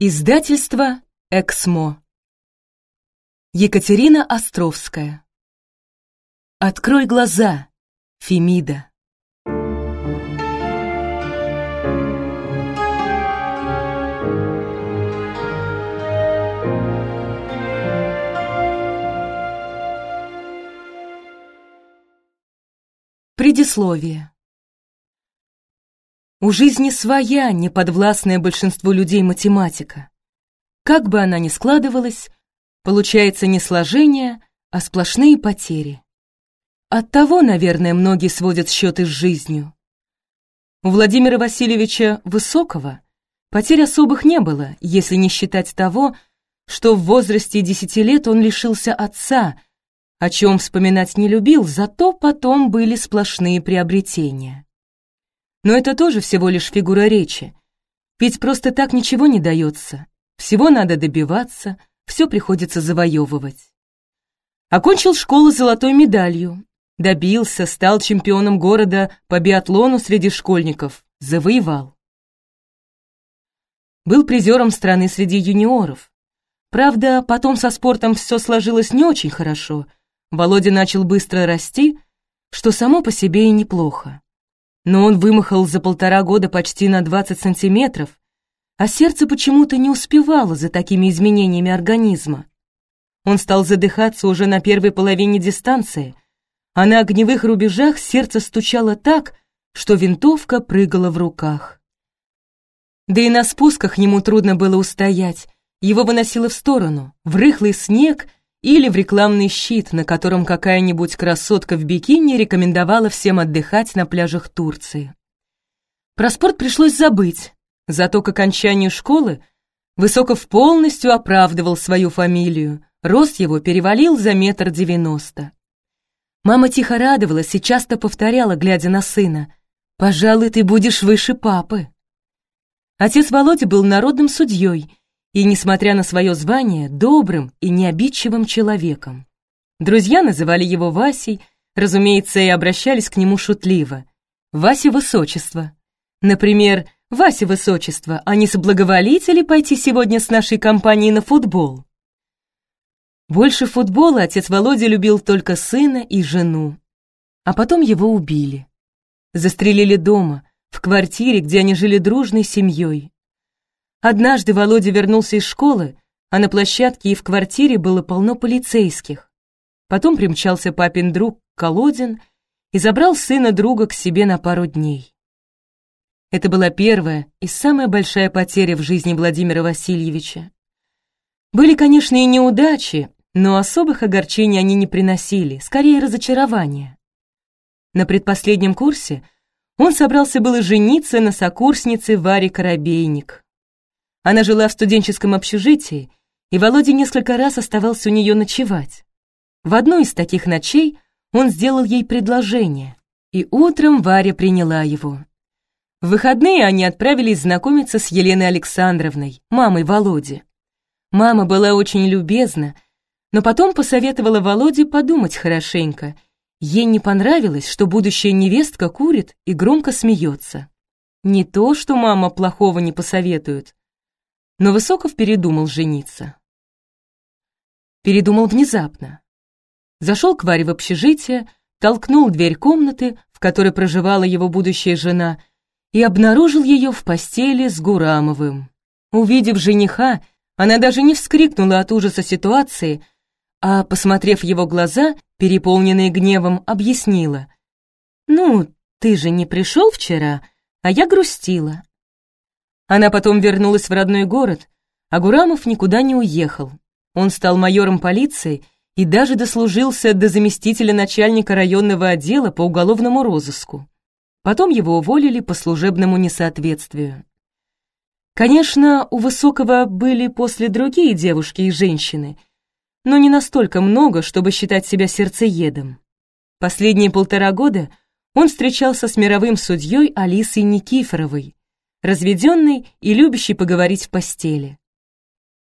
Издательство «Эксмо». Екатерина Островская. Открой глаза, Фемида. Предисловие. У жизни своя, неподвластная большинству людей математика. Как бы она ни складывалась, получается не сложение, а сплошные потери. Оттого, наверное, многие сводят счеты с жизнью. У Владимира Васильевича Высокого потерь особых не было, если не считать того, что в возрасте десяти лет он лишился отца, о чем вспоминать не любил, зато потом были сплошные приобретения. Но это тоже всего лишь фигура речи. Ведь просто так ничего не дается. Всего надо добиваться, все приходится завоевывать. Окончил школу золотой медалью. Добился, стал чемпионом города по биатлону среди школьников. Завоевал. Был призером страны среди юниоров. Правда, потом со спортом все сложилось не очень хорошо. Володя начал быстро расти, что само по себе и неплохо но он вымахал за полтора года почти на 20 сантиметров, а сердце почему-то не успевало за такими изменениями организма. Он стал задыхаться уже на первой половине дистанции, а на огневых рубежах сердце стучало так, что винтовка прыгала в руках. Да и на спусках ему трудно было устоять, его выносило в сторону, в рыхлый снег или в рекламный щит, на котором какая-нибудь красотка в бикини рекомендовала всем отдыхать на пляжах Турции. Про спорт пришлось забыть, зато к окончанию школы Высоков полностью оправдывал свою фамилию, рост его перевалил за метр девяносто. Мама тихо радовалась и часто повторяла, глядя на сына, «Пожалуй, ты будешь выше папы». Отец Володя был народным судьей и, несмотря на свое звание, добрым и необидчивым человеком. Друзья называли его Васей, разумеется, и обращались к нему шутливо. «Вася Высочество». Например, «Вася Высочество, а не соблаговолите ли пойти сегодня с нашей компанией на футбол?» Больше футбола отец Володя любил только сына и жену. А потом его убили. Застрелили дома, в квартире, где они жили дружной семьей. Однажды Володя вернулся из школы, а на площадке и в квартире было полно полицейских. Потом примчался папин друг Колодин и забрал сына друга к себе на пару дней. Это была первая и самая большая потеря в жизни Владимира Васильевича. Были, конечно, и неудачи, но особых огорчений они не приносили, скорее разочарования. На предпоследнем курсе он собрался было жениться на сокурснице Варе Коробейник, она жила в студенческом общежитии, и Володя несколько раз оставался у нее ночевать. В одну из таких ночей он сделал ей предложение, и утром Варя приняла его. В выходные они отправились знакомиться с Еленой Александровной, мамой Володи. Мама была очень любезна, но потом посоветовала Володе подумать хорошенько. Ей не понравилось, что будущая невестка курит и громко смеется. Не то, что мама плохого не посоветует, но Высоков передумал жениться. Передумал внезапно. Зашел к Варе в общежитие, толкнул дверь комнаты, в которой проживала его будущая жена, и обнаружил ее в постели с Гурамовым. Увидев жениха, она даже не вскрикнула от ужаса ситуации, а, посмотрев его глаза, переполненные гневом, объяснила. «Ну, ты же не пришел вчера, а я грустила. Она потом вернулась в родной город, а Гурамов никуда не уехал. Он стал майором полиции и даже дослужился до заместителя начальника районного отдела по уголовному розыску. Потом его уволили по служебному несоответствию. Конечно, у Высокого были после другие девушки и женщины, но не настолько много, чтобы считать себя сердцеедом. Последние полтора года он встречался с мировым судьей Алисой Никифоровой, разведенный и любящий поговорить в постели.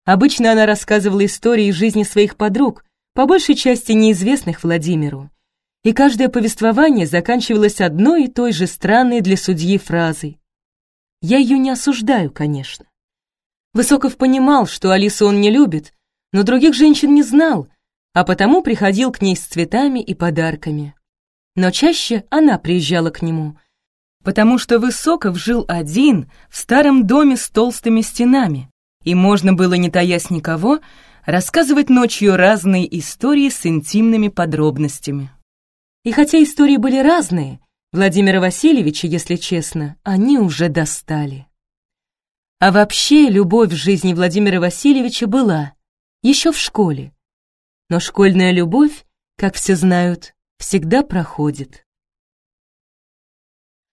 Обычно она рассказывала истории жизни своих подруг, по большей части неизвестных Владимиру, и каждое повествование заканчивалось одной и той же странной для судьи фразой. Я ее не осуждаю, конечно. Высоков понимал, что Алису он не любит, но других женщин не знал, а потому приходил к ней с цветами и подарками. Но чаще она приезжала к нему, потому что Высоков жил один в старом доме с толстыми стенами, и можно было, не таясь никого, рассказывать ночью разные истории с интимными подробностями. И хотя истории были разные, Владимира Васильевича, если честно, они уже достали. А вообще любовь в жизни Владимира Васильевича была, еще в школе. Но школьная любовь, как все знают, всегда проходит.